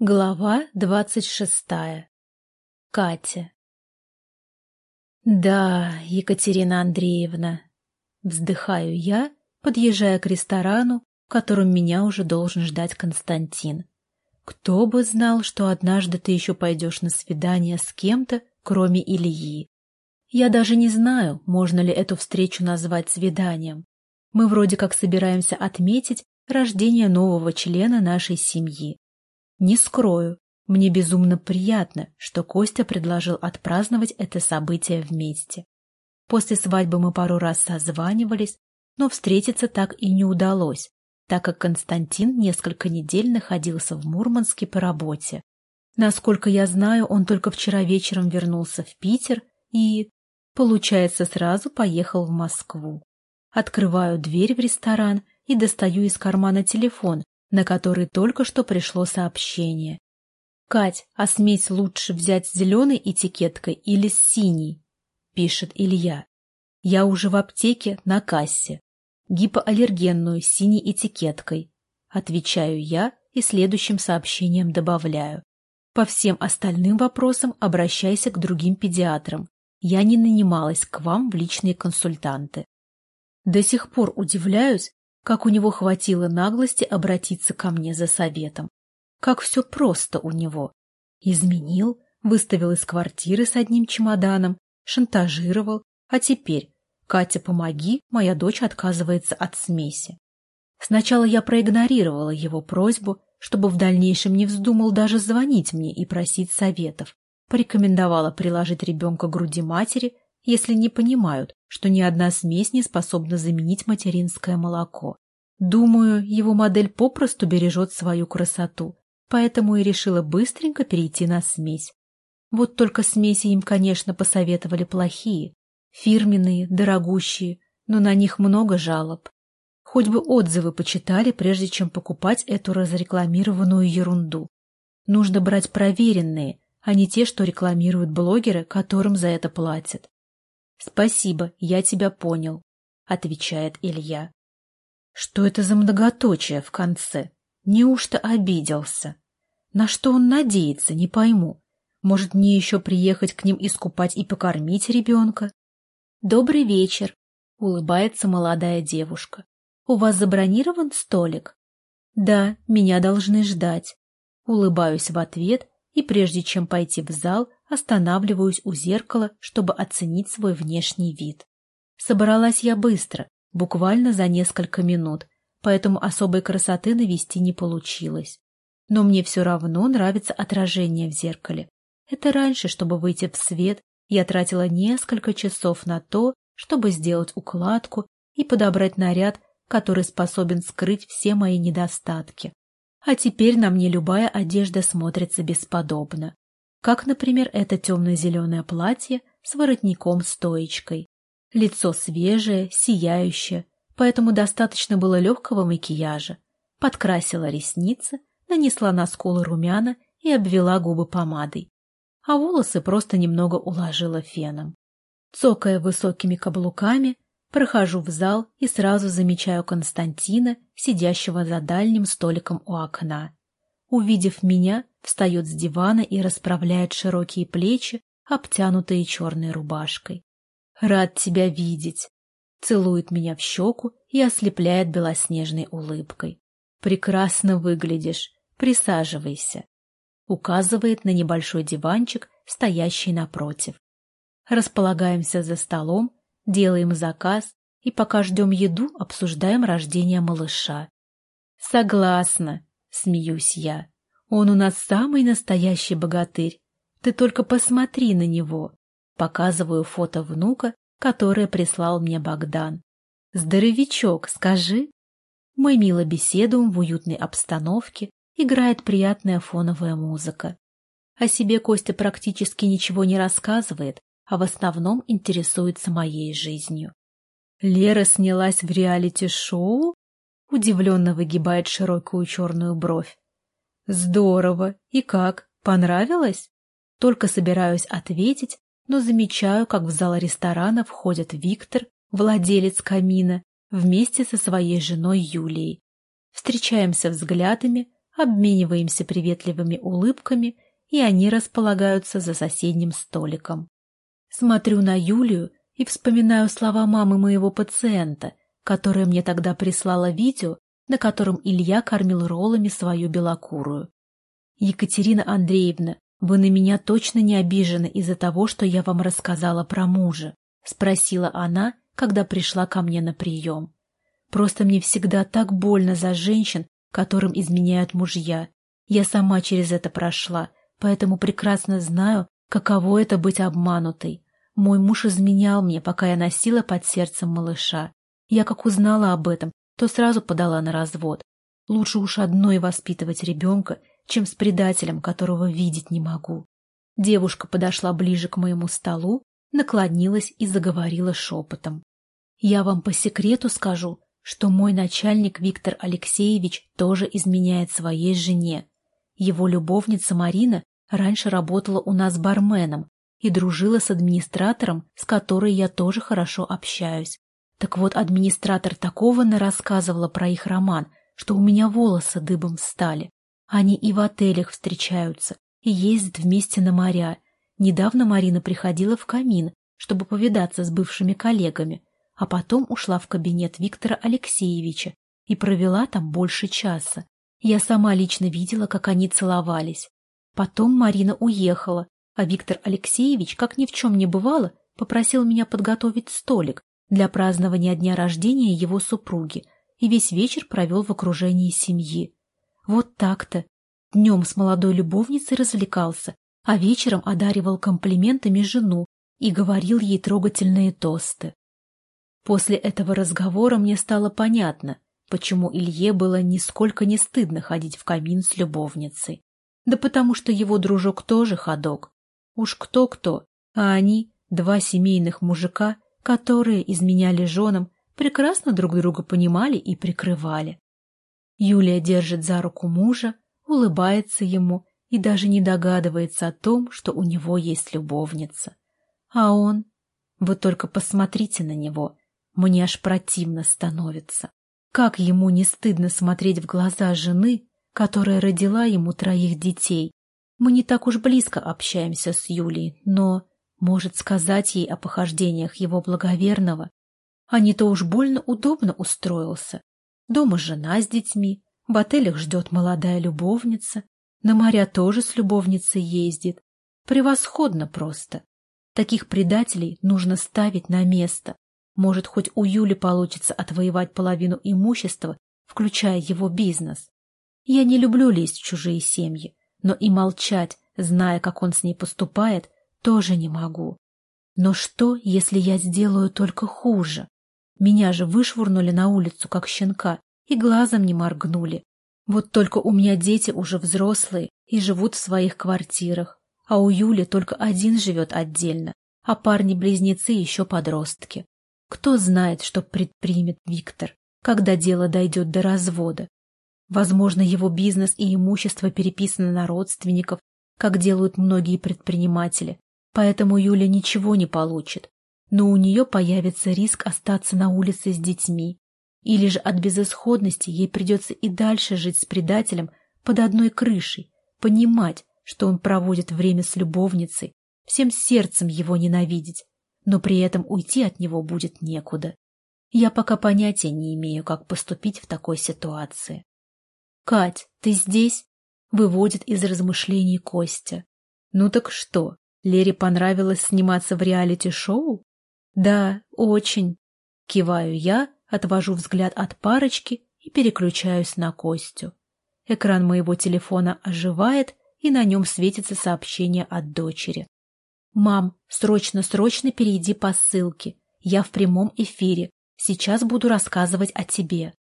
Глава двадцать шестая. Катя. «Да, Екатерина Андреевна», — вздыхаю я, подъезжая к ресторану, в котором меня уже должен ждать Константин. «Кто бы знал, что однажды ты еще пойдешь на свидание с кем-то, кроме Ильи. Я даже не знаю, можно ли эту встречу назвать свиданием. Мы вроде как собираемся отметить рождение нового члена нашей семьи. Не скрою, мне безумно приятно, что Костя предложил отпраздновать это событие вместе. После свадьбы мы пару раз созванивались, но встретиться так и не удалось, так как Константин несколько недель находился в Мурманске по работе. Насколько я знаю, он только вчера вечером вернулся в Питер и, получается, сразу поехал в Москву. Открываю дверь в ресторан и достаю из кармана телефон, на который только что пришло сообщение. «Кать, а смесь лучше взять с зеленой этикеткой или с синей?» — пишет Илья. «Я уже в аптеке на кассе. Гипоаллергенную с синей этикеткой». Отвечаю я и следующим сообщением добавляю. По всем остальным вопросам обращайся к другим педиатрам. Я не нанималась к вам в личные консультанты. До сих пор удивляюсь, как у него хватило наглости обратиться ко мне за советом. Как все просто у него. Изменил, выставил из квартиры с одним чемоданом, шантажировал, а теперь «Катя, помоги, моя дочь отказывается от смеси». Сначала я проигнорировала его просьбу, чтобы в дальнейшем не вздумал даже звонить мне и просить советов. Порекомендовала приложить ребенка к груди матери если не понимают, что ни одна смесь не способна заменить материнское молоко. Думаю, его модель попросту бережет свою красоту, поэтому и решила быстренько перейти на смесь. Вот только смеси им, конечно, посоветовали плохие, фирменные, дорогущие, но на них много жалоб. Хоть бы отзывы почитали, прежде чем покупать эту разрекламированную ерунду. Нужно брать проверенные, а не те, что рекламируют блогеры, которым за это платят. «Спасибо, я тебя понял», — отвечает Илья. Что это за многоточие в конце? Неужто обиделся? На что он надеется, не пойму. Может, мне еще приехать к ним искупать и покормить ребенка? «Добрый вечер», — улыбается молодая девушка. «У вас забронирован столик?» «Да, меня должны ждать». Улыбаюсь в ответ и, прежде чем пойти в зал, останавливаюсь у зеркала, чтобы оценить свой внешний вид. Собралась я быстро, буквально за несколько минут, поэтому особой красоты навести не получилось. Но мне все равно нравится отражение в зеркале. Это раньше, чтобы выйти в свет, я тратила несколько часов на то, чтобы сделать укладку и подобрать наряд, который способен скрыть все мои недостатки. А теперь на мне любая одежда смотрится бесподобно как, например, это темно-зеленое платье с воротником-стоечкой. Лицо свежее, сияющее, поэтому достаточно было легкого макияжа. Подкрасила ресницы, нанесла на скулы румяна и обвела губы помадой. А волосы просто немного уложила феном. Цокая высокими каблуками, прохожу в зал и сразу замечаю Константина, сидящего за дальним столиком у окна. Увидев меня, встает с дивана и расправляет широкие плечи, обтянутые черной рубашкой. «Рад тебя видеть!» Целует меня в щеку и ослепляет белоснежной улыбкой. «Прекрасно выглядишь. Присаживайся!» Указывает на небольшой диванчик, стоящий напротив. Располагаемся за столом, делаем заказ и пока ждем еду, обсуждаем рождение малыша. «Согласна!» — смеюсь я. Он у нас самый настоящий богатырь. Ты только посмотри на него. Показываю фото внука, которое прислал мне Богдан. Здоровичок, скажи. Мы мило беседуем в уютной обстановке, играет приятная фоновая музыка. О себе Костя практически ничего не рассказывает, а в основном интересуется моей жизнью. Лера снялась в реалити-шоу? Удивленно выгибает широкую черную бровь. Здорово. И как? Понравилось? Только собираюсь ответить, но замечаю, как в зал ресторана входят Виктор, владелец камина, вместе со своей женой Юлией. Встречаемся взглядами, обмениваемся приветливыми улыбками, и они располагаются за соседним столиком. Смотрю на Юлию и вспоминаю слова мамы моего пациента, которая мне тогда прислала видео, на котором Илья кормил роллами свою белокурую. «Екатерина Андреевна, вы на меня точно не обижены из-за того, что я вам рассказала про мужа?» — спросила она, когда пришла ко мне на прием. «Просто мне всегда так больно за женщин, которым изменяют мужья. Я сама через это прошла, поэтому прекрасно знаю, каково это быть обманутой. Мой муж изменял мне, пока я носила под сердцем малыша. Я как узнала об этом, то сразу подала на развод. Лучше уж одной воспитывать ребенка, чем с предателем, которого видеть не могу. Девушка подошла ближе к моему столу, наклонилась и заговорила шепотом. «Я вам по секрету скажу, что мой начальник Виктор Алексеевич тоже изменяет своей жене. Его любовница Марина раньше работала у нас барменом и дружила с администратором, с которой я тоже хорошо общаюсь. Так вот, администратор такого нарассказывала про их роман, что у меня волосы дыбом встали. Они и в отелях встречаются, и ездят вместе на моря. Недавно Марина приходила в камин, чтобы повидаться с бывшими коллегами, а потом ушла в кабинет Виктора Алексеевича и провела там больше часа. Я сама лично видела, как они целовались. Потом Марина уехала, а Виктор Алексеевич, как ни в чем не бывало, попросил меня подготовить столик для празднования дня рождения его супруги и весь вечер провел в окружении семьи. Вот так-то. Днем с молодой любовницей развлекался, а вечером одаривал комплиментами жену и говорил ей трогательные тосты. После этого разговора мне стало понятно, почему Илье было нисколько не стыдно ходить в камин с любовницей. Да потому что его дружок тоже ходок. Уж кто-кто, а они, два семейных мужика, которые изменяли женам, прекрасно друг друга понимали и прикрывали. Юлия держит за руку мужа, улыбается ему и даже не догадывается о том, что у него есть любовница. А он... Вы только посмотрите на него. Мне аж противно становится. Как ему не стыдно смотреть в глаза жены, которая родила ему троих детей. Мы не так уж близко общаемся с Юлей, но может сказать ей о похождениях его благоверного. А не то уж больно удобно устроился. Дома жена с детьми, в отелях ждет молодая любовница, на моря тоже с любовницей ездит. Превосходно просто. Таких предателей нужно ставить на место. Может, хоть у Юли получится отвоевать половину имущества, включая его бизнес. Я не люблю лезть в чужие семьи, но и молчать, зная, как он с ней поступает, тоже не могу. Но что, если я сделаю только хуже? Меня же вышвырнули на улицу, как щенка, и глазом не моргнули. Вот только у меня дети уже взрослые и живут в своих квартирах, а у Юли только один живет отдельно, а парни-близнецы еще подростки. Кто знает, что предпримет Виктор, когда дело дойдет до развода. Возможно, его бизнес и имущество переписаны на родственников, как делают многие предприниматели, поэтому Юля ничего не получит, но у нее появится риск остаться на улице с детьми. Или же от безысходности ей придется и дальше жить с предателем под одной крышей, понимать, что он проводит время с любовницей, всем сердцем его ненавидеть, но при этом уйти от него будет некуда. Я пока понятия не имею, как поступить в такой ситуации. «Кать, ты здесь?» — выводит из размышлений Костя. «Ну так что, Лере понравилось сниматься в реалити-шоу?» «Да, очень». Киваю я, отвожу взгляд от парочки и переключаюсь на Костю. Экран моего телефона оживает, и на нем светится сообщение от дочери. «Мам, срочно-срочно перейди по ссылке. Я в прямом эфире. Сейчас буду рассказывать о тебе».